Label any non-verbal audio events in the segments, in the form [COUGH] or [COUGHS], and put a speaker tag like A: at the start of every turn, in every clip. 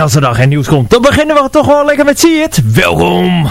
A: En als er dan geen nieuws komt, dan beginnen we toch wel lekker met See It. Welkom!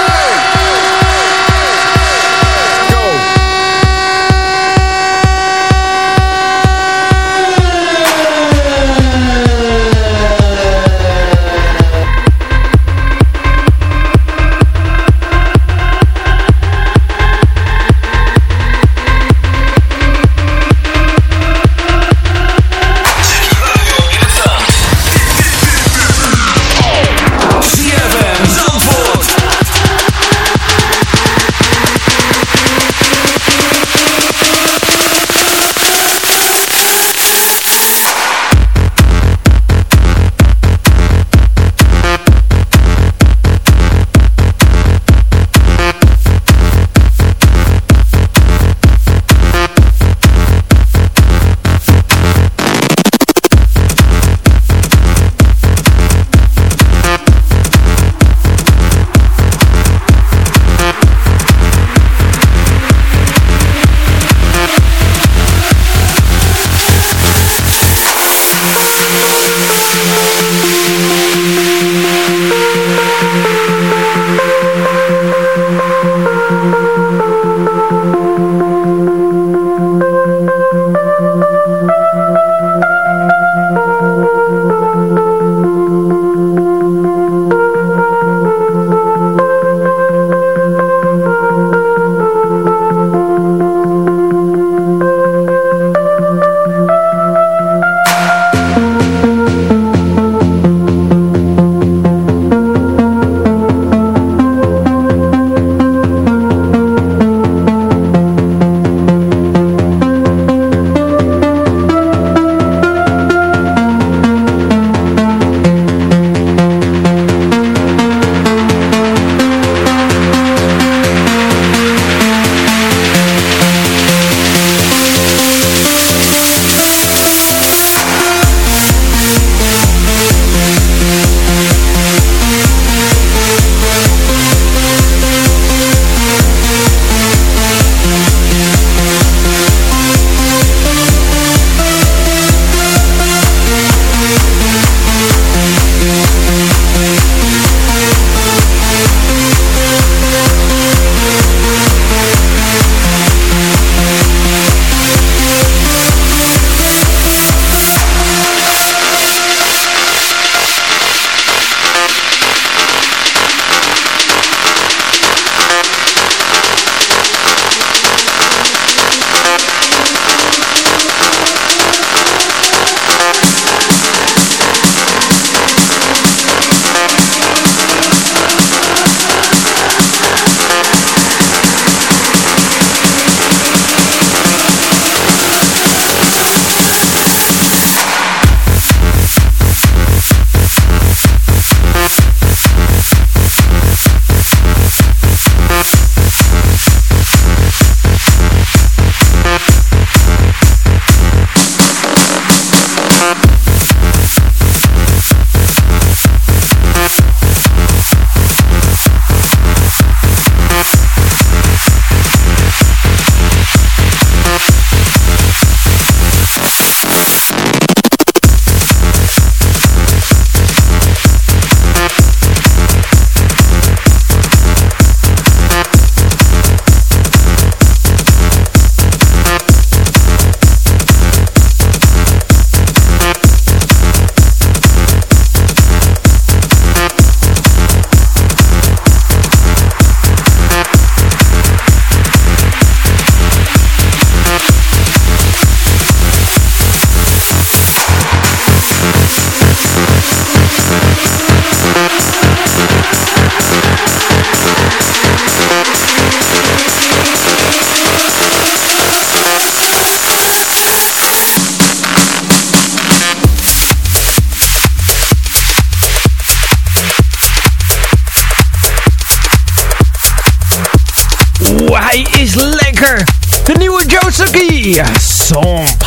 A: Lekker. De nieuwe Josuke. Somp.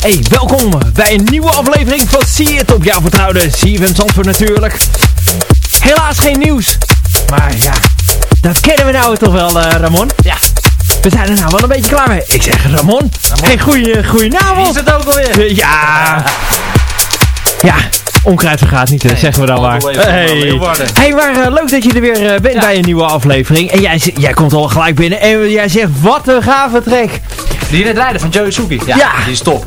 A: Hey, welkom bij een nieuwe aflevering van See It op jouw vertrouwde CFM Zandvoort natuurlijk. Helaas geen nieuws. Maar ja, dat kennen we nou toch wel, uh, Ramon? Ja. We zijn er nou wel een beetje klaar mee. Ik zeg Ramon. Ramon. Hey, goeie, goeie avond.
B: Is het ook alweer?
A: Ja. Ja, onkruid vergaat niet, zeggen we dan maar. Hey, hey maar uh, leuk dat je er weer uh, bent ja. bij een nieuwe aflevering. En jij, jij komt al gelijk binnen en jij zegt, wat een gave track.
B: Die net rijden van Joey Suki. Ja, ja, die is top.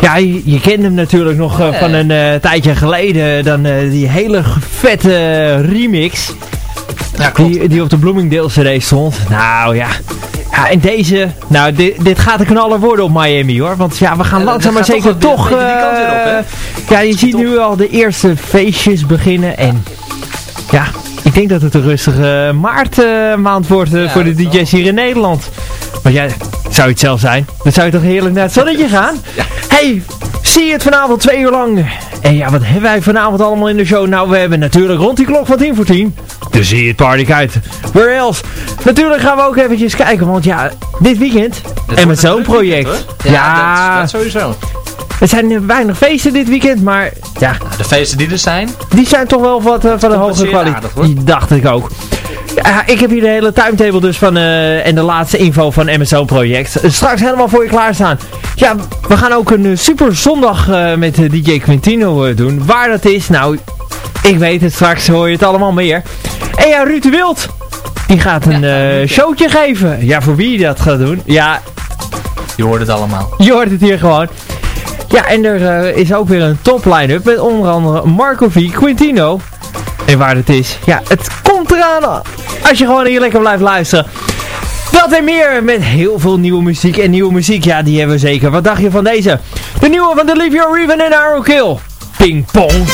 A: Ja, je, je kent hem natuurlijk nog uh, van een tijdje geleden. Dan die hele vette remix. Ja, klopt. Die, die op de Bloomingdale CD stond. Nou ja. Ja, en deze, nou dit, dit gaat een knaller worden op Miami hoor. Want ja, we gaan ja, langzaam maar zeker toch... toch uh, ja, je ziet nu al de eerste feestjes beginnen. En ja, ik denk dat het een rustige maartmaand uh, wordt uh, ja, voor de DJ's hier in Nederland. Maar ja, zou het zelf zijn? Dan zou je toch heerlijk naar het zonnetje gaan? Ja. Hey, zie je het vanavond twee uur lang? En ja, wat hebben wij vanavond allemaal in de show? Nou, we hebben natuurlijk rond die klok van 10 voor 10. De zie je het party uit. Where else? Natuurlijk gaan we ook eventjes kijken, want ja, dit weekend. en met zo'n project.
B: ja, ja dat, dat sowieso.
A: Er zijn weinig feesten dit weekend, maar ja.
B: De feesten die er zijn.
A: Die zijn toch wel wat uh, van de hoge kwaliteit. Die dacht ik ook. Ja, ik heb hier de hele timetable dus van uh, en de laatste info van MSO project. Straks helemaal voor je klaarstaan. Ja, we gaan ook een uh, super zondag uh, met DJ Quintino doen. Waar dat is, nou, ik weet het. Straks hoor je het allemaal meer. En ja, Ruud de Wild. Die gaat een ja, showtje geven. Ja, voor wie dat gaat doen. Ja.
B: Je hoort het allemaal.
A: Je hoort het hier gewoon. Ja, en er is ook weer een top line-up met onder andere Marco V, Quintino. En waar het is. Ja, het komt eraan als je gewoon hier lekker blijft luisteren. Dat en meer met heel veel nieuwe muziek. En nieuwe muziek, ja, die hebben we zeker. Wat dacht je van deze? De nieuwe van The Leave Your Raven en Arrow Kill. Ping pong.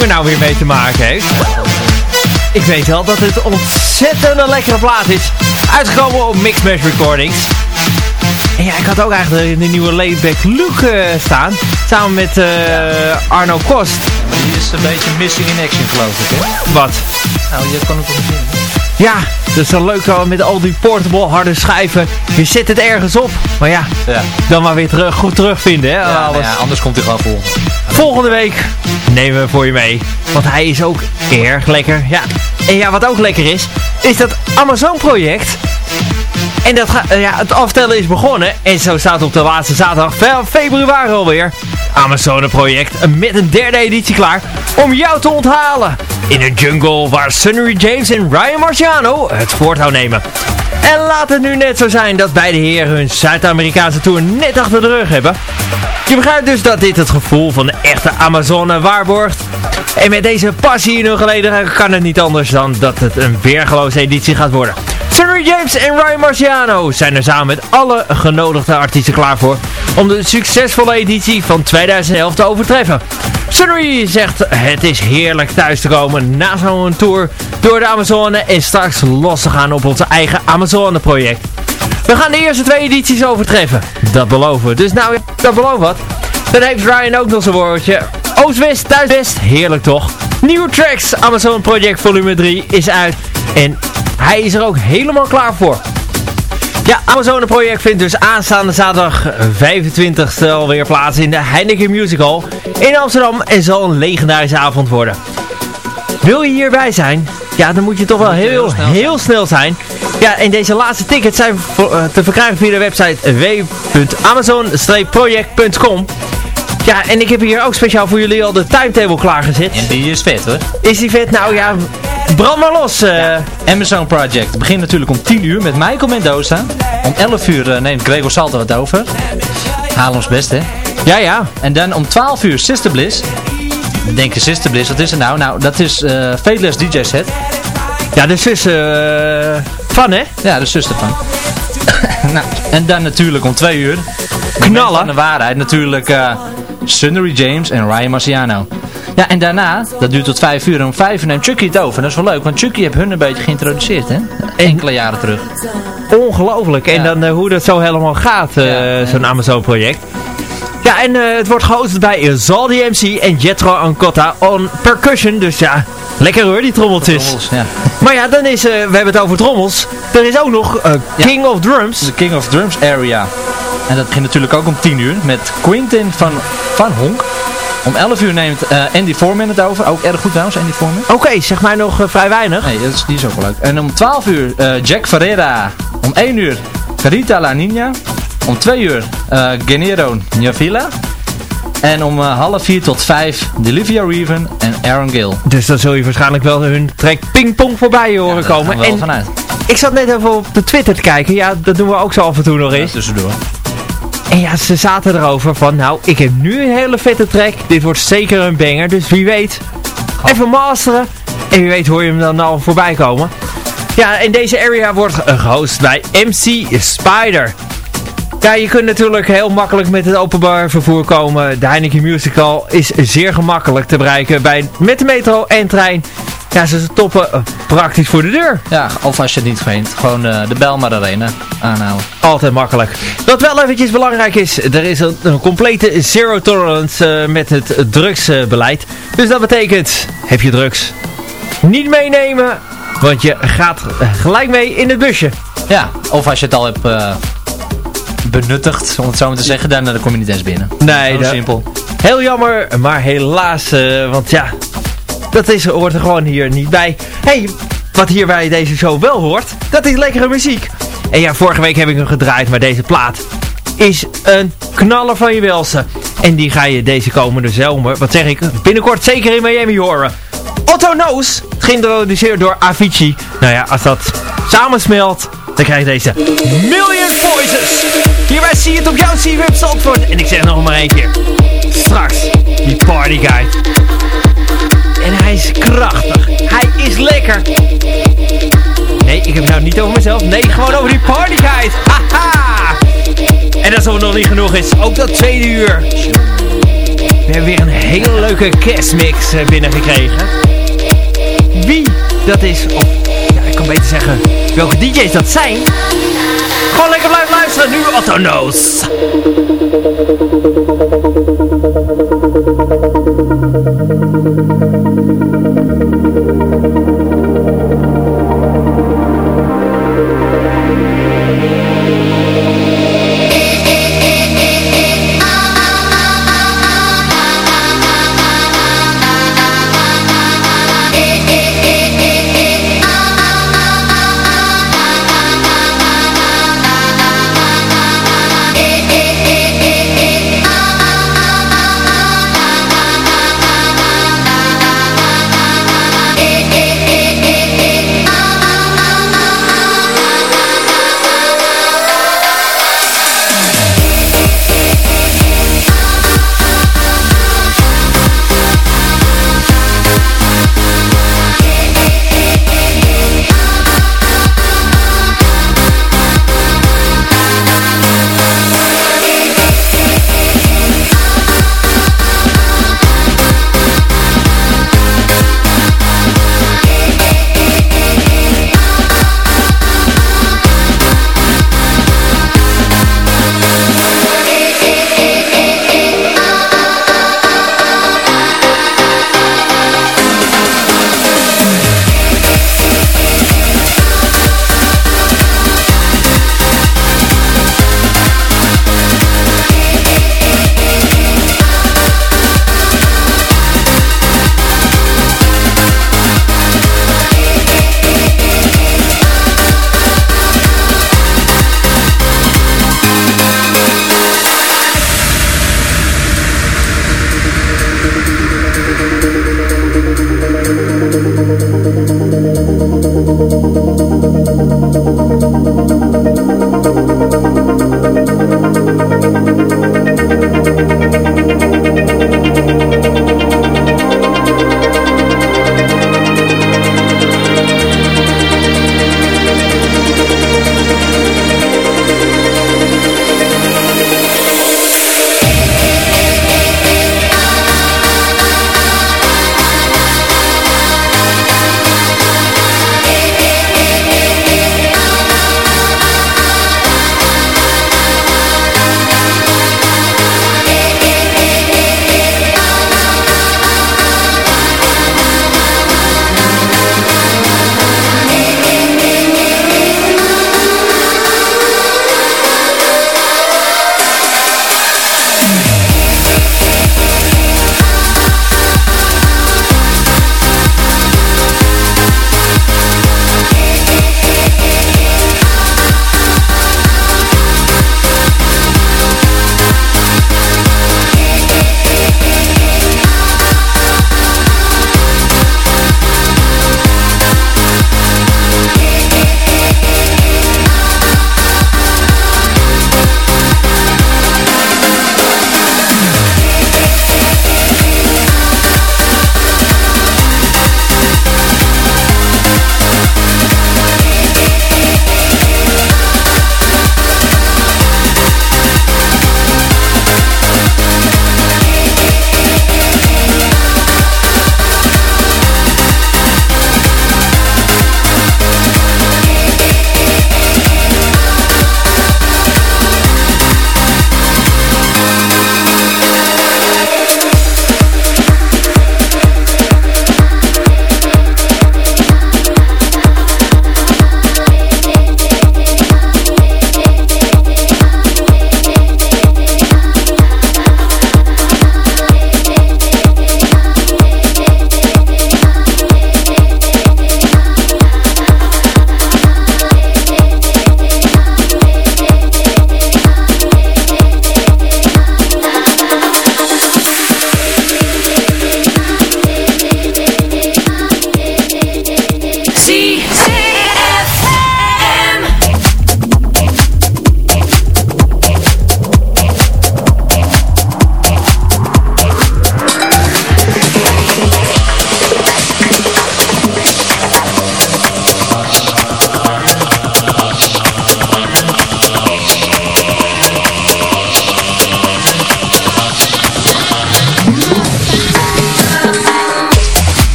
A: Er nou weer mee te maken heeft. Ik weet wel dat het ontzettend een lekkere plaat is. Uitgekomen op Mixed Match Recordings. En ja, ik had ook eigenlijk de, nieuwe Laidback Luke uh, staan. Samen met uh, Arno Kost.
B: Die is een beetje missing in action geloof ik hè?
A: Wat?
B: Nou, je kan het toch zien.
A: Ja, dat is zo leuk met al die portable harde schijven. Je zet het ergens op. Maar ja, ja. dan maar weer terug, goed terugvinden. Hè,
B: ja, alles. ja, anders komt hij gewoon volgende.
A: Volgende week nemen we voor je mee. Want hij is ook erg lekker. Ja. En ja, wat ook lekker is, is dat Amazon project. En dat gaat, ja, het aftellen is begonnen. En zo staat op de laatste zaterdag van februari alweer. Amazon project met een derde editie klaar om jou te onthalen. In een jungle waar Sunny James en Ryan Marciano het voortouw nemen. En laat het nu net zo zijn dat beide heren hun Zuid-Amerikaanse tour net achter de rug hebben. Je begrijpt dus dat dit het gevoel van de echte Amazone waarborgt. En met deze passie in hun geleden kan het niet anders dan dat het een weergeloze editie gaat worden. Sunny James en Ryan Marciano zijn er samen met alle genodigde artiesten klaar voor om de succesvolle editie van 2011 te overtreffen. Sunny zegt het is heerlijk thuis te komen na zo'n tour door de Amazone en straks los te gaan op onze eigen Amazone project. We gaan de eerste twee edities overtreffen. Dat beloven we. Dus nou, dat belooft wat. Dan heeft Ryan ook nog zijn woordje. Oost-West, Thuis-West. Heerlijk toch? Nieuwe tracks. Amazon Project Volume 3 is uit. En hij is er ook helemaal klaar voor. Ja, Amazone Project vindt dus aanstaande zaterdag 25 e alweer plaats in de Heineken Musical in Amsterdam en zal een legendarische avond worden. Wil je hierbij zijn? Ja, dan moet je toch wel heel, heel snel zijn. Ja, en deze laatste tickets zijn uh, te verkrijgen via de website www.amazon-project.com. Ja, en ik heb hier ook speciaal voor jullie al de timetable klaargezet.
B: En die is vet hoor.
A: Is die vet? Nou ja, brand maar los. Uh.
B: Amazon Project begint natuurlijk om 10 uur met Michael Mendoza. Om 11 uur uh, neemt Gregor Salto het over. Haal ons best hè.
A: Ja, ja.
B: En dan om 12 uur Sister Bliss. Denken Sister Bliss, wat is het nou? Nou, dat is uh, Fateless DJ set.
A: Ja, de zus van hè?
B: Ja, de zuster van. [COUGHS] nou, en dan natuurlijk om 2 uur.
A: Knallen.
B: Van de waarheid natuurlijk Sunnery James en Ryan Marciano. Ja, en daarna, dat duurt tot 5 uur, en om 5 uur neemt Chucky het over. En dat is wel leuk, want Chucky heeft hun een beetje geïntroduceerd, hè? Enkele jaren terug.
A: Ongelooflijk. En dan uh, hoe dat zo helemaal gaat, uh, ja, zo'n Amazon-project. Ja, en uh, het wordt gehost bij Zaldi MC en Jetro Ancotta on percussion. Dus ja, lekker hoor, die trommeltjes. Trommels, ja. [LAUGHS] Maar ja, dan is, uh, we hebben het over trommels. Er is ook nog uh, King ja. of Drums.
B: De King of Drums area. En dat begint natuurlijk ook om 10 uur met Quintin van Van Honk. Om 11 uur neemt uh, Andy Foreman het over. Ook erg goed trouwens, Andy Foreman.
A: Oké, okay, zeg maar nog uh, vrij weinig.
B: Nee, dat is, die is ook wel leuk. En om 12 uur uh, Jack Ferreira. Om 1 uur Carita La Nina. Om 2 uur uh, Genero Njavila. En om half 4 tot 5 Delivia Reven en Aaron Gill.
A: Dus dan zul je waarschijnlijk wel hun track pingpong voorbij horen ja, komen.
B: en vanuit.
A: Ik zat net even op de Twitter te kijken. Ja, dat doen we ook zo af en toe nog eens.
B: Ja, tussendoor.
A: En ja, ze zaten erover van, nou, ik heb nu een hele vette track. Dit wordt zeker een banger, dus wie weet. Even masteren. En wie weet hoor je hem dan al voorbij komen. Ja, in deze area wordt gehost bij MC Spider. Ja, je kunt natuurlijk heel makkelijk met het openbaar vervoer komen. De Heineken Musical is zeer gemakkelijk te bereiken bij, met de metro en trein. Ja, ze toppen eh, praktisch voor de deur.
B: Ja, of als je het niet vindt, gewoon uh, de Belmar Arena aanhouden.
A: Altijd makkelijk. Wat wel eventjes belangrijk is, er is een, een complete zero tolerance uh, met het drugsbeleid. dus dat betekent, heb je drugs, niet meenemen, want je gaat gelijk mee in het busje.
B: Ja, of als je het al hebt benuttigd, om het zo maar te zeggen, dan, dan kom je niet eens binnen.
A: Nee, dat, simpel. Heel jammer, maar helaas, uh, want ja, dat is, hoort er gewoon hier niet bij. hey, wat hier bij deze show wel hoort, dat is lekkere muziek. En ja, vorige week heb ik hem gedraaid, maar deze plaat is een knaller van je welste. En die ga je deze komende zomer, wat zeg ik, binnenkort zeker in Miami horen. Otto Knows, geïntroduceerd door Avicii. Nou ja, als dat samensmelt, dan krijg je deze Million Voices. Hierbij zie je het op jouw CWeb Zandvoort. En ik zeg nog maar één keer. Straks, die party guy. Hij is krachtig. Hij is lekker. Nee, ik heb het nou niet over mezelf. Nee, gewoon over die party. [LAUGHS] Haha. En als het nog niet genoeg is, ook dat tweede uur. We hebben weer een hele leuke kerstmix eh, binnengekregen. Wie dat is, of ja, ik kan beter zeggen welke DJ's dat zijn gewoon lekker blijven luisteren. Nu Autonoos.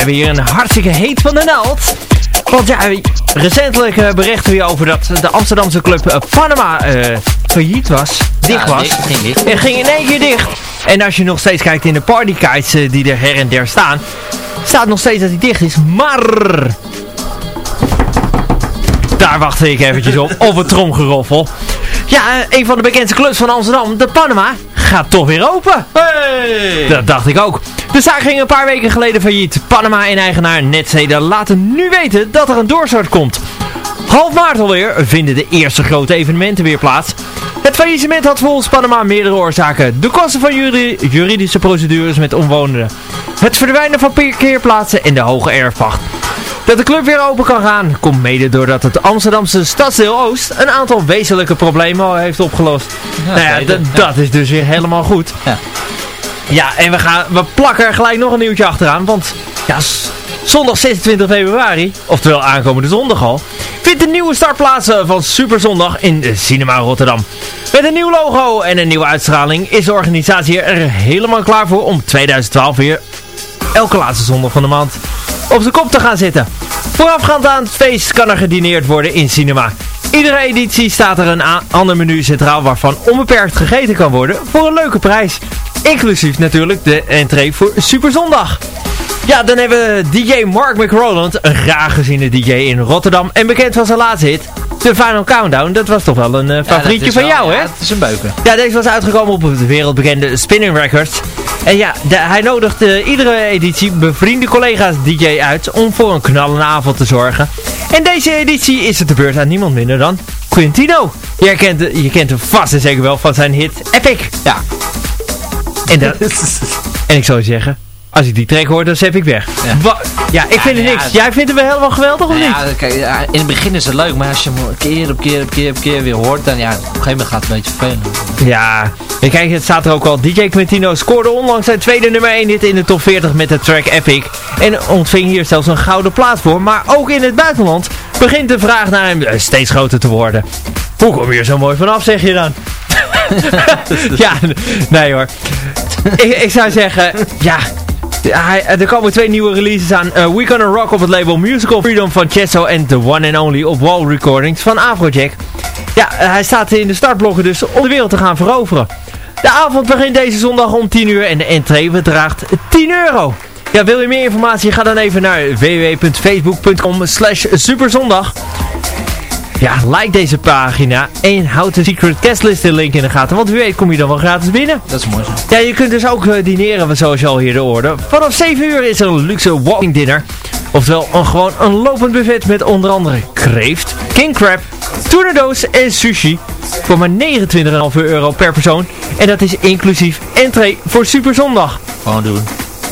A: Hebben hier een hartstikke heet van de naald. Want ja, recentelijk uh, berichten we over dat de Amsterdamse club uh, Panama uh, failliet was. Dicht
B: Ja,
A: was.
B: dicht, ging dicht.
A: En ging in één keer dicht. En als je nog steeds kijkt in de partykites eh, die er her en der staan, staat nog steeds dat hij dicht is. Maar... Daar wachtte ik eventjes op. Of een tromgeroffel. Ja, eh, een van de bekendste clubs van Amsterdam, de Panama, gaat toch weer open.
B: Hey!
A: Dat dacht ik ook. De zaak ging een paar weken geleden failliet. Panama en eigenaar Netzeden laten nu weten dat er een doorstart komt. Half maart alweer vinden de eerste grote evenementen weer plaats. Het faillissement had volgens Panama meerdere oorzaken. De kosten van juri- juridische procedures met omwonenden. Het verdwijnen van parkeerplaatsen en de hoge erfpacht. Dat de club weer open kan gaan, komt mede doordat het Amsterdamse stadsdeel Oost een aantal wezenlijke problemen heeft opgelost.
B: Ja,
A: nou ja, dat is dus weer helemaal goed.
B: Ja.
A: Ja, en we, gaan, we plakken er gelijk nog een nieuwtje achteraan, want ja, zondag 26 februari, oftewel aankomende zondag al, vindt de nieuwe start plaats eh, van Super Zondag in de Cinema Rotterdam. Met een nieuw logo en een nieuwe uitstraling is de organisatie er helemaal klaar voor om 2012 weer elke laatste zondag van de maand op zijn kop te gaan zitten. Voorafgaand aan het feest kan er gedineerd worden in cinema. Iedere editie staat er een ander menu centraal waarvan onbeperkt gegeten kan worden voor een leuke prijs. Inclusief natuurlijk de entree voor Super Zondag. Ja, dan hebben we DJ Mark McRoland, een graag geziene DJ in Rotterdam en bekend van zijn laatste hit, The Final Countdown. Dat was toch wel een eh,
B: Ja,
A: favorietje van
B: wel-
A: jou,
B: ja,
A: hè?
B: het is een beuken.
A: Ja, deze was uitgekomen op de wereldbekende Spinning Records. En ja, de- hij nodigt eh, iedere editie bevriende collega's DJ uit om voor een knallende avond te zorgen. En deze editie is het de beurt aan niemand minder dan Quintino. Je kent, je kent hem vast en zeker wel van zijn hit Epic.
B: Ja.
A: En, dat, [LAUGHS] en ik zou zeggen, als ik die track hoor, dan zep ik weg.
B: Ja.
A: Wa- ja, ik vind
B: ja,
A: niks.
B: het-
A: Jij vindt hem wel helemaal geweldig of niet?
B: ja, kijk, in het begin is het leuk, maar als je hem keer op keer op keer op keer weer hoort, dan ja, op een gegeven moment gaat het een beetje vervelen.
A: Ja, en kijk, het staat er ook al. DJ Quintino scoorde onlangs zijn tweede nummer 1 hit in de top 40 met de track Epic. En ontving hier zelfs een gouden plaat voor. Maar ook in het buitenland begint de vraag naar hem eh, steeds groter te worden. Hoe kom je er zo mooi vanaf, zeg je dan? [LAUGHS] ja, nee hoor. ik, ik zou zeggen, ja... Hij, er komen twee nieuwe releases aan. Eh, We Gonna Rock op het label Musical Freedom van Chesso en The One and Only op Wall Recordings van Afrojack. Ja, eh, hij staat in de startblokken dus om de wereld te gaan veroveren. De avond begint deze zondag om 10 uur en de entree bedraagt 10 euro. Ja, wil je meer informatie? Ga dan even naar www.facebook.com slash superzondag. Ja, like deze pagina en houd de Secret Guest link in de gaten. Want wie weet kom je dan wel gratis binnen.
B: Dat is mooi zo.
A: Ja, je kunt dus ook uh, dineren, zoals je al hier hoorde. Vanaf 7 uur is er een luxe walking dinner. Oftewel een, gewoon een lopend buffet met onder andere kreeft, king crab, toernodoos en sushi. Voor maar 29,5 euro per persoon. En dat is inclusief entree voor Super Zondag.
B: Gewoon doen.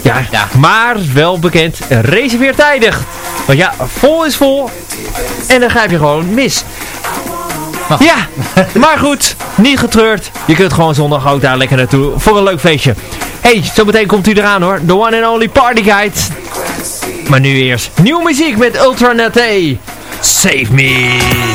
A: Ja, ja, maar wel bekend, reserveer tijdig. Want ja, vol is vol. En dan grijp je gewoon mis. Ja, maar goed, niet getreurd. Je kunt gewoon zondag ook daar lekker naartoe voor een leuk feestje. hey, zometeen komt u eraan hoor. The one and only party guide. Maar nu eerst nieuwe muziek met Ultranet Save me.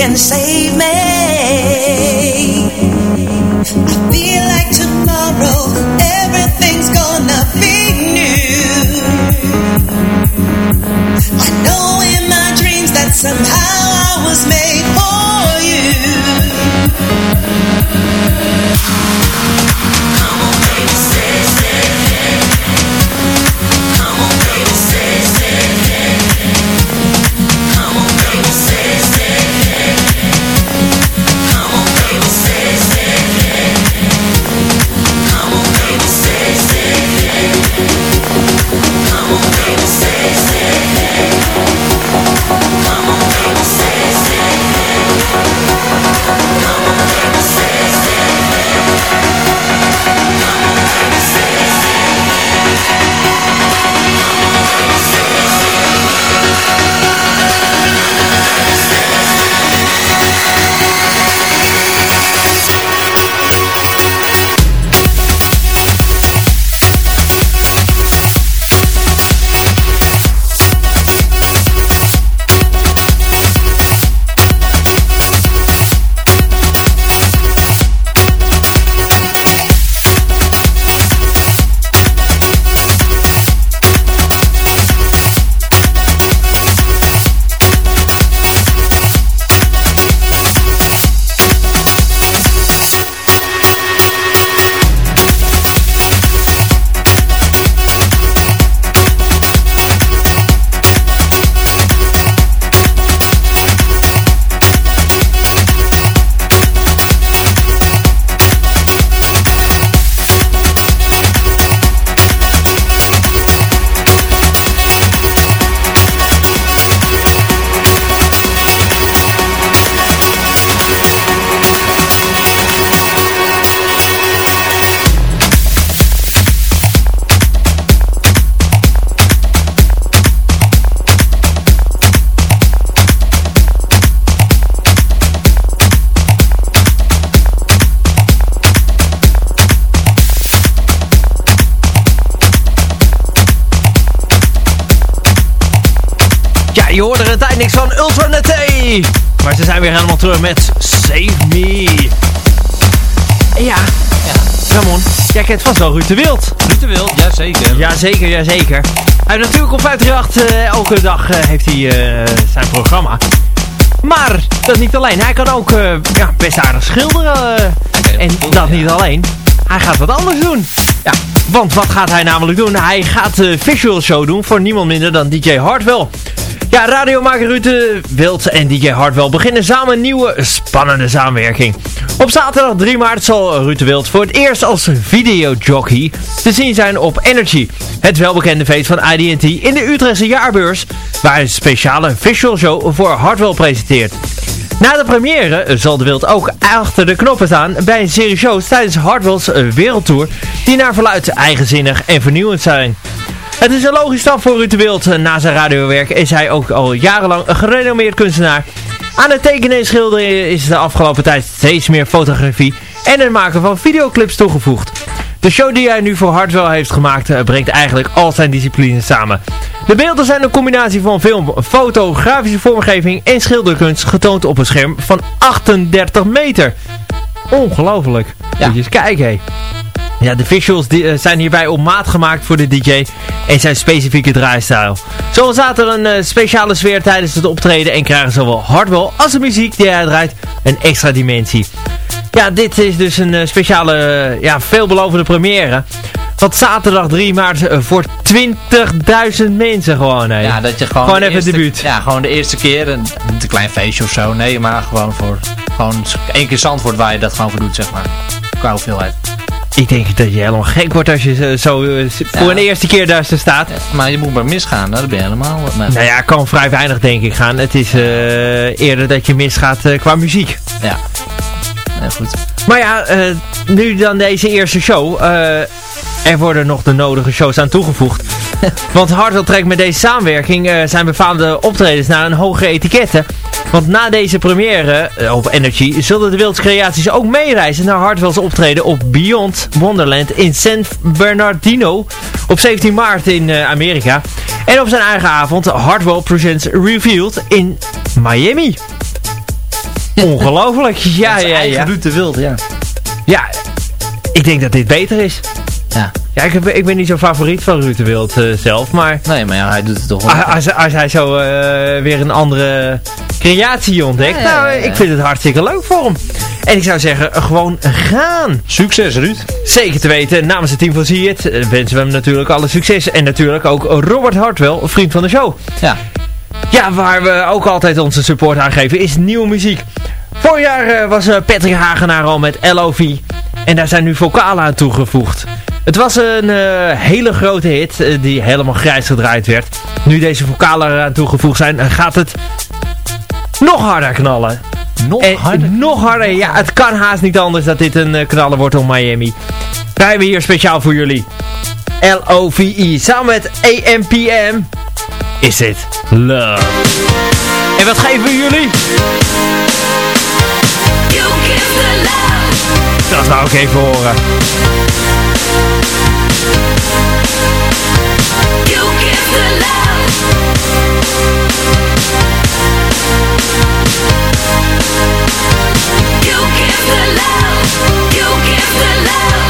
C: Can save
A: met Save Me. Ja, ja. Ramon, jij kent vast wel Ruud de Wild.
B: Ruud de Wild, jazeker.
A: Jazeker, jazeker. Hij natuurlijk op 538, uh, elke dag uh, heeft hij uh, zijn programma. Maar dat niet alleen. Hij kan ook uh, ja, best aardig schilderen. en dat ja. niet alleen. Hij gaat wat anders doen. Ja, want wat gaat hij namelijk doen? Hij gaat de visual show doen voor niemand minder dan DJ Hardwell. Ja, radiomaker Ruud Wild en DJ Hardwell beginnen samen een nieuwe spannende samenwerking. Op zaterdag 3 maart zal Ruud de Wild voor het eerst als videojockey te zien zijn op Energy. Het welbekende feest van IDT in de Utrechtse jaarbeurs, waar hij een speciale visual show voor Hardwell presenteert. Na de première zal de Wild ook achter de knoppen staan bij een serie shows tijdens Hardwell's wereldtour, die naar verluidt eigenzinnig en vernieuwend zijn. Het is een logisch stap voor Ruud de Wild. Na zijn radiowerk is hij ook al jarenlang een gerenommeerd kunstenaar. Aan het tekenen en schilderen is de afgelopen tijd steeds meer fotografie en het maken van videoclips toegevoegd. De show die hij nu voor Hardwell heeft gemaakt brengt eigenlijk al zijn disciplines samen. De beelden zijn een combinatie van film, foto, grafische vormgeving en schilderkunst getoond op een scherm van 38 meter. Ongelooflijk. Ja. Moet je eens kijken hé. Ja, de visuals die, uh, zijn hierbij op maat gemaakt voor de DJ en zijn specifieke draaistijl. Zo ontstaat er een uh, speciale sfeer tijdens het optreden en krijgen zowel Hardwell als de muziek die hij draait een extra dimensie. Ja, dit is dus een uh, speciale, ja, veelbelovende première. Wat zaterdag 3 maart voor 20.000 mensen gewoon, hè.
B: Ja, dat je gewoon...
A: Gewoon even eerste, debuut.
B: Ja, gewoon de eerste keer, een, een klein feestje of zo. Nee, maar gewoon voor, gewoon één keer Zandvoort waar je dat gewoon voor doet, zeg maar. Qua hoeveelheid.
A: Ik denk dat je helemaal gek wordt als je zo voor ja. een eerste keer daar staat.
B: Maar je moet maar misgaan, dat ben je helemaal...
A: Nou ja, kan vrij weinig denk ik gaan. Het is uh, eerder dat je misgaat uh, qua muziek.
B: Ja. Ja goed.
A: Maar ja, nu dan deze eerste show. er worden nog de nodige shows aan toegevoegd. [LAUGHS] Want Hardwell trekt met deze samenwerking zijn befaamde optredens naar een hogere etiketten. Want na deze première op Energy zullen de Wilds Creaties ook meereizen naar Hardwell's optreden op Beyond Wonderland in San Bernardino op 17 maart in Amerika. En op zijn eigen avond Hardwell Presents Revealed in Miami. Ongelooflijk. [LAUGHS] Ja, ja, ja.
B: Ruud de Wild, ja.
A: Ja, ik denk dat dit beter is.
B: Ja.
A: Ja, ik, ik ben niet zo favoriet van Ruud de Wild uh, zelf, maar...
B: Nee, maar ja, hij doet het toch wel.
A: Als, als hij zo uh, weer een andere creatie ontdekt, ja, ja, nou, ik vind het hartstikke leuk voor hem. En ik zou zeggen, gewoon gaan.
B: Succes, Ruud.
A: Zeker te weten, namens het team van Zie het, wensen we hem natuurlijk alle succes. En natuurlijk ook Robert Hartwell, vriend van de show.
B: Ja.
A: Ja, waar we ook altijd onze support aan geven, is nieuwe muziek. Vorig jaar uh, was Patrick Hagenaar al met LOV. En daar zijn nu vocalen aan toegevoegd. Het was een uh, hele grote hit uh, die helemaal grijs gedraaid werd. Nu deze vocalen eraan toegevoegd zijn, gaat het nog harder knallen.
B: Nog en harder?
A: Nog harder, ja. Het kan haast niet anders dat dit een uh, knallen wordt om Miami. Wij hebben hier speciaal voor jullie. L-O-V-E. Samen met AMPM is dit Love. En wat geven we jullie? Dat wou ik even horen. You give the love. You give the love. You give the love.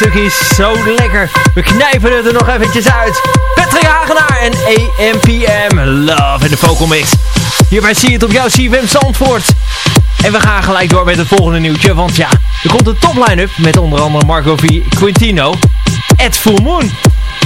A: Stukjes. Zo lekker. We knijpen het er nog eventjes uit. Patrick Hagenaar en AMPM. Love in de Vocal Mix. Hierbij zie je het op jouw CFM Zandvoort. En we gaan gelijk door met het volgende nieuwtje. Want ja, er komt een top line-up met onder andere Marco V. Quintino. Ed Full Moon.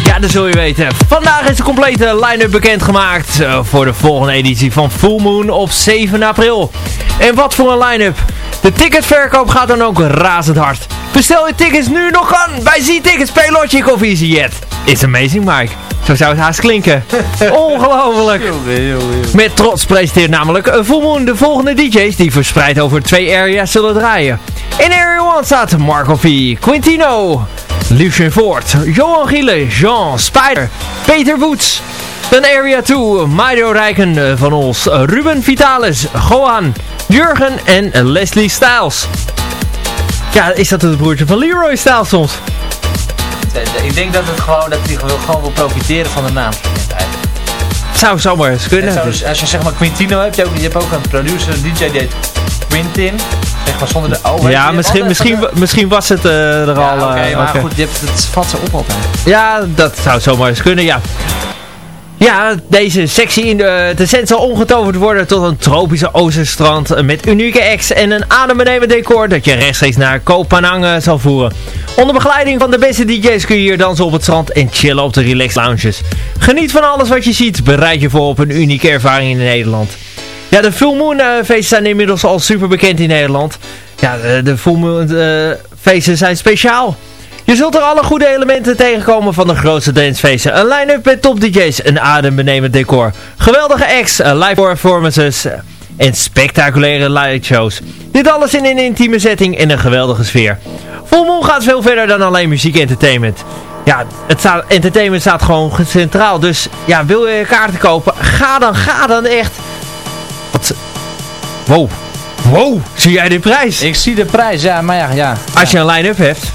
A: Ja, dat zul je weten. Vandaag is de complete line-up bekendgemaakt uh, voor de volgende editie van Full Moon op 7 april. En wat voor een line-up. De ticketverkoop gaat dan ook razend hard. Bestel je tickets nu nog aan bij Z-Tickets, Paylogic of EasyJet. It's amazing, Mike. Zo zou het haast klinken. [LAUGHS] Ongelooflijk. Met trots presenteert namelijk Full Moon de volgende DJ's die verspreid over twee areas zullen draaien. In Area 1 staat Marco V, Quintino, Lucien Voort, Johan Giele, Jean Spider, Peter Woods. Dan Area 2, Mario Rijken van ons, Ruben Vitalis, Gohan, Jurgen en Leslie Styles. Ja, is dat het broertje van Leroy Styles soms?
B: Ik denk dat het gewoon dat hij gewoon wil profiteren van de naam.
A: Zou zomaar eens kunnen.
B: Zo, als je zeg maar Quintino hebt, je, ook, je hebt ook een producer, DJ die heet Quintin. Zeg maar zonder de O.
A: Ja, misschien, misschien, misschien was het uh, er
B: ja,
A: al.
B: Oké, uh, maar okay. goed, je hebt, het vat ze op altijd.
A: Ja, dat zou zomaar eens kunnen, ja. Ja, deze sectie in de, tent zal omgetoverd worden tot een tropische oosterstrand met unieke acts en een adembenemend decor dat je rechtstreeks naar Koh Phanang zal voeren. Onder begeleiding van de beste DJ's kun je hier dansen op het strand en chillen op de relax lounges. Geniet van alles wat je ziet, bereid je voor op een unieke ervaring in Nederland. Ja, de Full Moon uh, feesten zijn inmiddels al super bekend in Nederland. Ja, de, de Full Moon uh, feesten zijn speciaal. Je zult er alle goede elementen tegenkomen van de grootste dancefeesten. Een line-up met top DJ's, een adembenemend decor, geweldige acts, live performances en spectaculaire lightshows. Dit alles in een intieme setting en een geweldige sfeer. Full Moon gaat veel verder dan alleen muziek entertainment. Ja, het staat, entertainment staat gewoon centraal. Dus ja, wil je kaarten kopen? Ga dan, ga dan echt. Wat? Wow. Wow, zie jij de prijs?
B: Ik zie de prijs, ja, maar ja. ja
A: Als je een line-up hebt,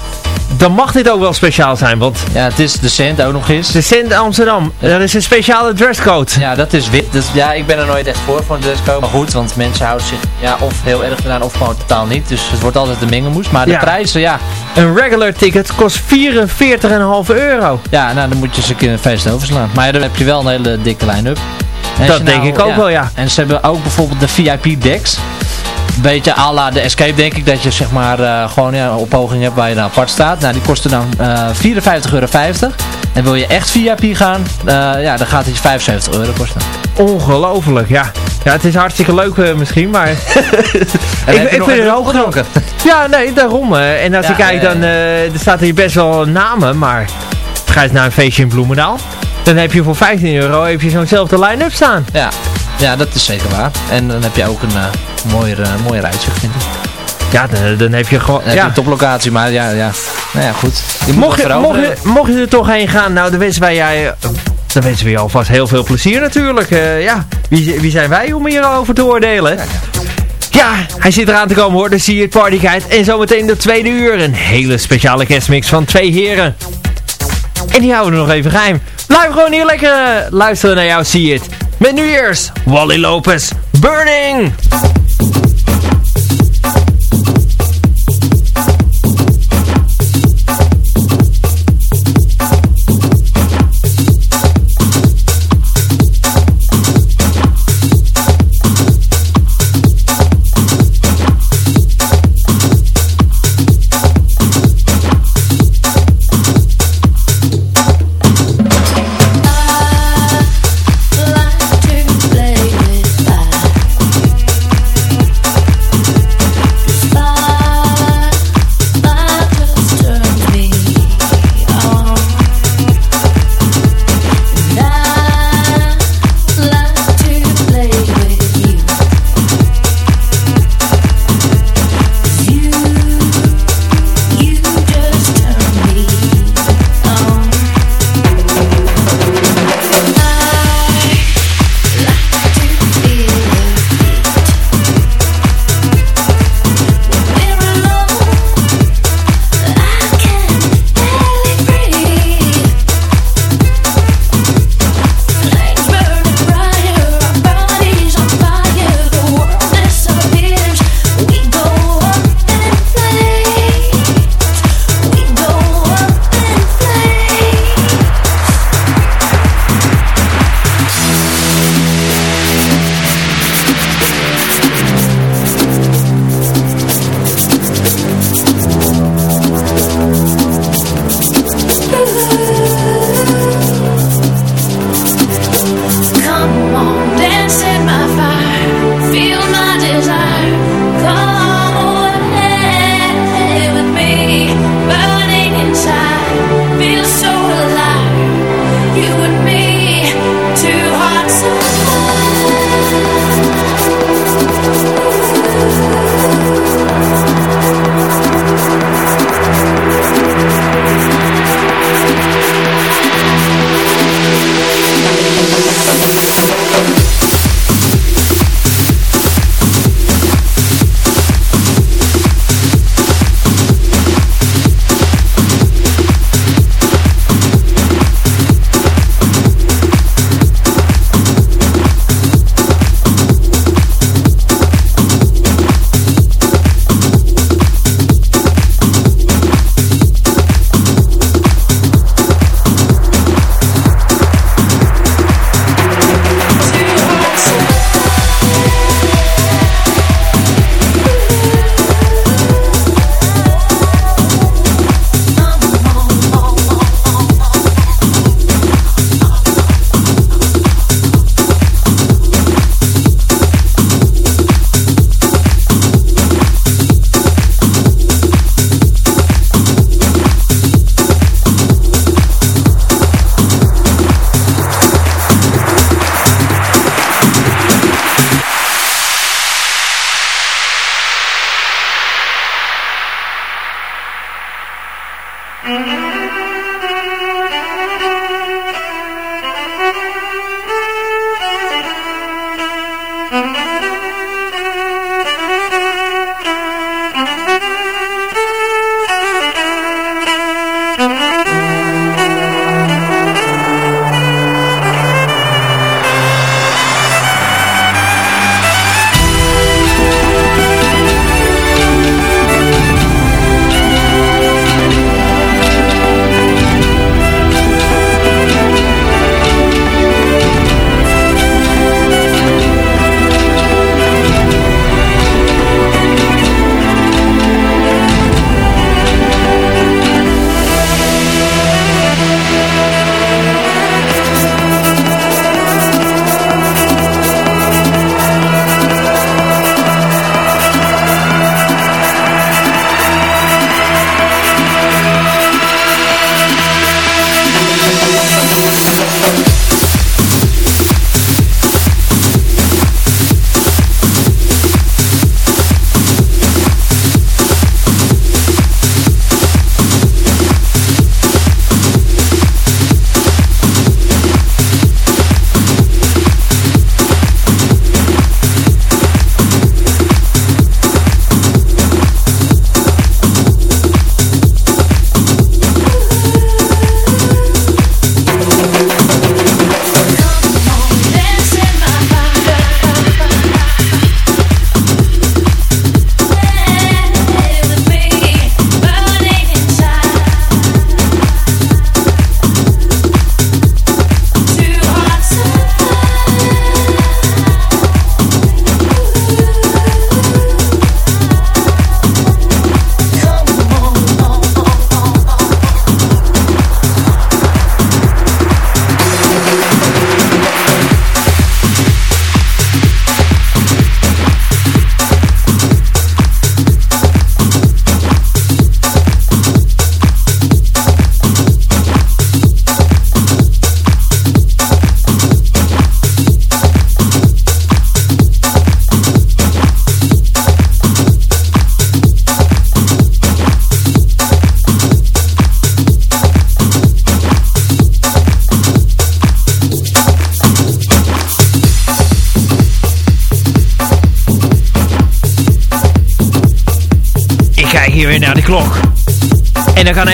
A: dan mag dit ook wel speciaal zijn, want...
B: Ja, het is de Cent ook nog eens.
A: De Cent Amsterdam. Er is een speciale dresscode.
B: Ja, dat is wit. Dus ja, ik ben er nooit echt voor voor een dresscode. Maar goed, want mensen houden zich ja, of heel erg gedaan of gewoon totaal niet. Dus het wordt altijd de mengelmoes. Maar de
A: Ja.
B: prijzen, ja.
A: Een regular ticket kost 44,5 euro.
B: Ja, nou dan moet je ze een keer een feest overslaan. Maar ja, dan heb je wel een hele dikke line-up. En
A: Dat
B: je
A: denk ik ook wel, ja.
B: En ze hebben ook bijvoorbeeld de VIP decks. Beetje à la de Escape denk ik. Dat je zeg maar eh, gewoon ja, een ophoging hebt waar je dan apart staat. Nou die kosten dan eh 54,50 euro. En wil je echt VIP gaan, eh, ja, dan gaat het je 75 euro kosten.
A: Ongelooflijk, ja. Ja, het is hartstikke leuk misschien, maar... [LAUGHS]
B: En
A: ik
B: je
A: ik
B: nog
A: vind het hoog
B: opgedronken.
A: Ja, nee, daarom. eh. en als
B: Ja,
A: je kijkt, dan eh, er staat hier best wel namen, maar... Ga eens naar een feestje in Bloemendaal. Dan heb je voor 15 euro heb je zo'nzelfde line-up staan.
B: Ja. ja, dat is zeker waar. En dan heb je ook een eh mooier, eh, mooier uitzicht vind ik.
A: Ja, dan, dan heb je gewoon...
B: Dan heb je
A: Ja.
B: een toplocatie, maar ja, ja. Nou ja, goed. Je
A: Mocht je, mocht, je, mocht je er toch heen gaan, nou, dan wensen wij jij... eh, Dan wensen we je alvast heel veel plezier natuurlijk. Ja, wie, wie zijn wij om hierover te oordelen? Ja, hij zit eraan te komen hoor, de See It Party Guide. En zometeen de tweede uur, een hele speciale kerstmix van twee heren. En die houden we nog even geheim. Blijf gewoon hier lekker eh, luisteren naar jou See It. Met nu eerst Wally Lopez, Burning!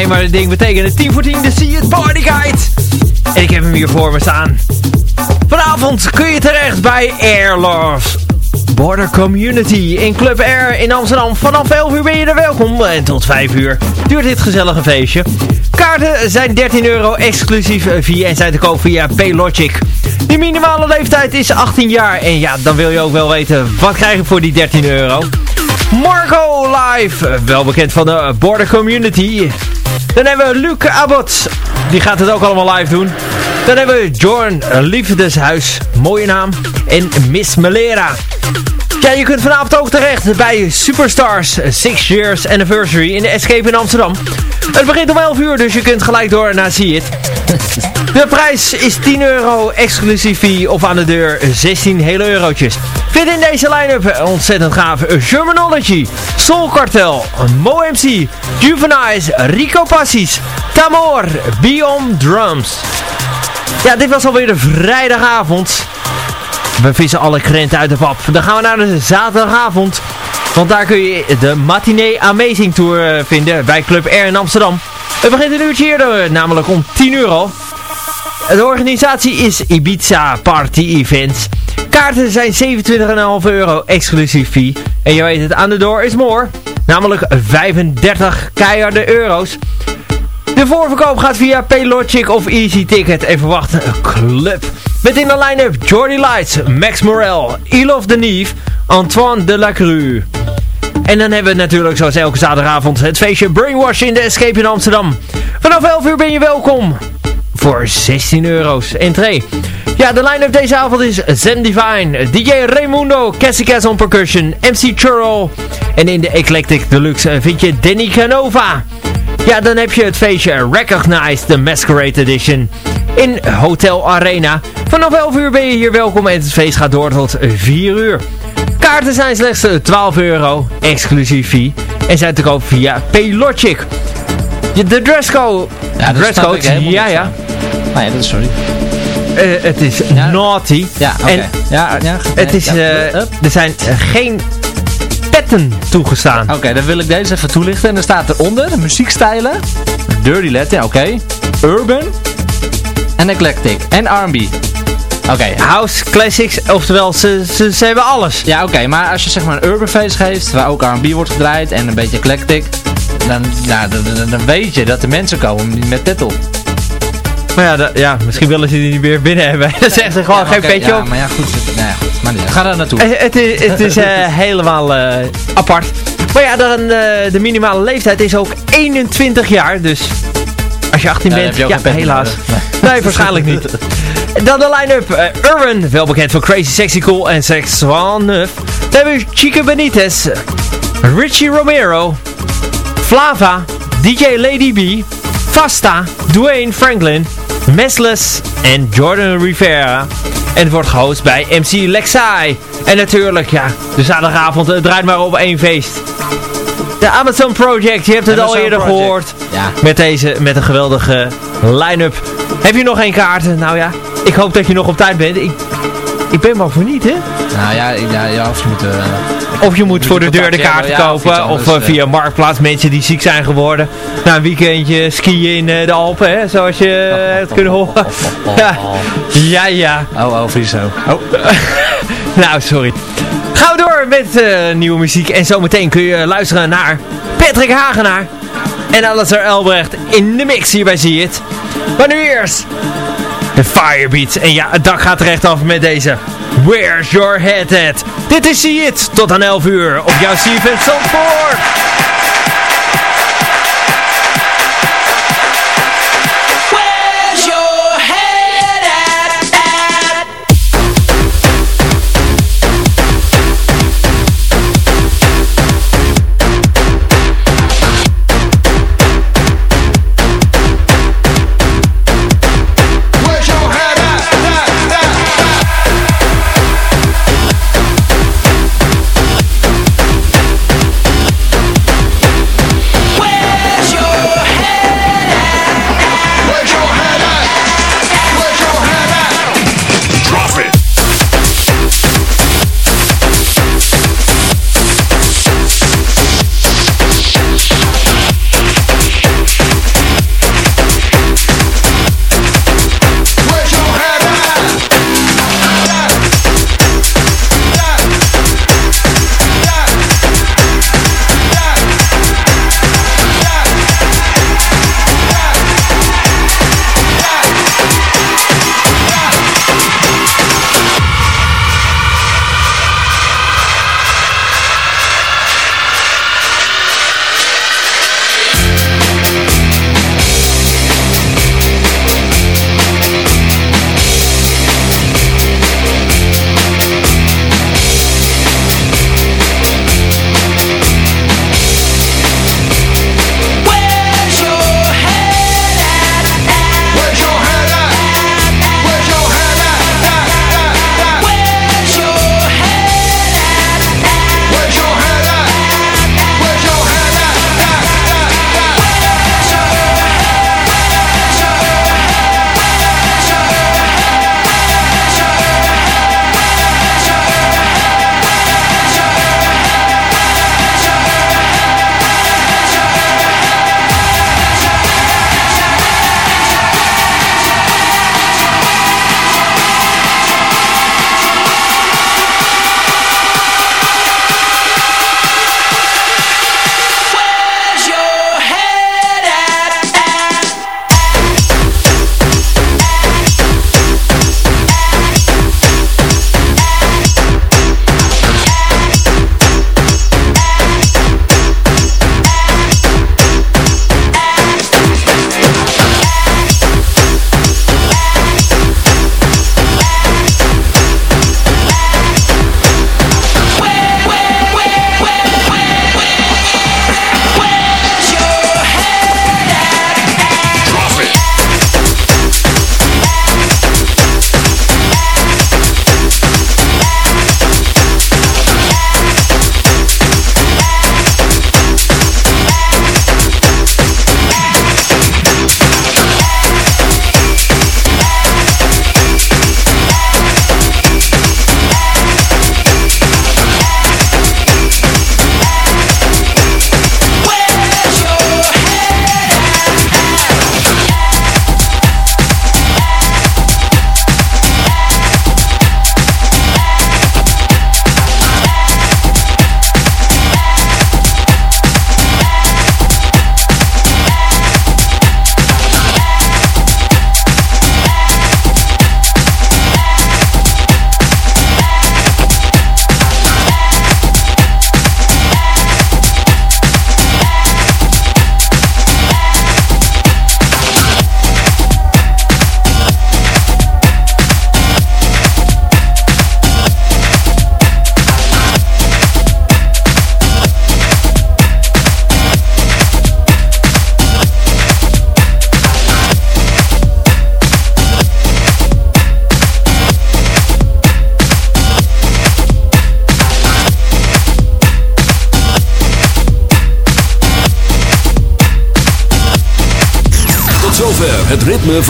A: Maar het ding betekenen 10 voor 10 de See It Party Guide. En ik heb hem hier voor me staan. Vanavond kun je terecht bij Airloss Border Community in Club Air in Amsterdam. Vanaf 11 uur ben je er welkom en tot 5 uur duurt dit gezellige feestje. Kaarten zijn 13 euro exclusief via en zijn te koop via Paylogic. De minimale leeftijd is 18 jaar en ja, dan wil je ook wel weten wat krijg je voor die 13 euro. Marco Live, wel bekend van de Border Community. Dan hebben we Luc Abbott, die gaat het ook allemaal live doen. Dan hebben we Jorn Liefdeshuis, mooie naam. En Miss Malera. Ja, je kunt vanavond ook terecht bij Superstars 6 Years Anniversary in de Escape in Amsterdam. Het begint om 11 uur, dus je kunt gelijk door naar See It. De prijs is 10 euro, exclusief fee of aan de deur 16 hele eurotjes. Vind in deze line-up ontzettend gaaf Germanology, Soul Cartel, Mo MC, Juvenice, Rico Passis, Tamor, Beyond Drums. Ja, dit was alweer de vrijdagavond. We vissen alle krenten uit de pap. Dan gaan we naar de zaterdagavond. Want daar kun je de Matinee Amazing Tour eh, vinden bij Club R in Amsterdam. Het begint een uurtje eerder, namelijk om 10 uur al. De organisatie is Ibiza Party Events. Kaarten zijn 27,5 euro exclusief fee. En je weet het, aan de door is more. Namelijk 35 keiharde euro's. De voorverkoop gaat via Paylogic of Easy Ticket. En verwacht een club. Met in de line-up Jordy Lights, Max Morel, Elof Denive, Antoine de la Crue. En dan hebben we natuurlijk zoals elke zaterdagavond het feestje Brainwash in de Escape in Amsterdam. Vanaf 11 uur ben je welkom. Voor 16 euro's. Entree. Ja, de line-up deze avond is Zen Divine, DJ Raimundo, Cassie on percussion, MC Churro. En in de Eclectic Deluxe vind je Danny Canova. Ja, dan heb je het feestje Recognize the Masquerade Edition in Hotel Arena. Vanaf 11 uur ben je hier welkom en het feest gaat door tot 4 uur. Kaarten zijn slechts 12 euro, exclusief fee, en zijn te koop via Paylogic. De dresscode,
B: ja,
A: dresscode, ja ja.
B: Nee, dat is sorry.
A: Uh, het is naughty.
B: Ja, oké. Okay. Ja, ja,
A: het is, uh, er zijn geen petten toegestaan.
B: Oké, okay, dan wil ik deze even toelichten. En er staat eronder muziekstijlen. Dirty Latin, oké. Okay. Urban. En Eclectic. En R&B. Oké.
A: House, classics, oftewel ze, ze, ze hebben alles.
B: Ja, oké. maar als je zeg maar een urban feest geeft, waar ook R&B wordt gedraaid en een beetje eclectic. Dan, nou, dan, dan, dan weet je dat de mensen komen met dit op.
A: Maar ja, ja, misschien willen ze die niet meer binnen hebben. [LAUGHS] Dan zeggen ze gewoon, ja, geen petje
B: ja,
A: op.
B: maar ja, goed. Nou ja, goed. Maar ga daar naartoe.
A: Het, is, het is uh, [LAUGHS] helemaal uh, apart. Maar ja, dan, uh, de minimale leeftijd is ook 21 jaar. Dus als je 18 bent, ja, helaas. Nee. nee, waarschijnlijk niet. [LAUGHS] Dan de line-up. Urban, wel bekend voor Crazy Sexy Cool en Sex One. Dan hebben we Chica Benitez, Richie Romero, Flava, DJ Lady B, Fasta, Dwayne Franklin, Messless en Jordan Rivera. En het wordt gehost bij MC Lexai. En natuurlijk, ja, de zaterdagavond het draait maar op één feest. De Amazon Project, je hebt het Amazon al eerder Project. gehoord.
B: Ja.
A: Met deze, met een geweldige line-up. Heb je nog geen kaarten? Nou ja, ik hoop dat je nog op tijd bent. Ik, ik ben maar voor niet, hè?
B: Nou ja, ja, ja moet... Uh,
A: of je moet voor de deur de kaarten ja, kopen. Of, uh, via Marktplaats mensen die ziek zijn geworden. Na een weekendje skiën in uh, de Alpen, hè? Zoals je uh, het kunnen horen. [LAUGHS] ja. ja, ja.
B: Oh, oh, zo. Oh. [LAUGHS]
A: nou, sorry. Gaan we door met nieuwe muziek. En zometeen kun je luisteren naar Patrick Hagenaar. En Alistair Elbrecht in de mix hierbij zie je het. Maar nu eerst de Firebeat. En ja, het dak gaat terecht af met deze. Where's your head at? Dit is See It. Tot aan 11 uur op jouw CFM Zandvoort.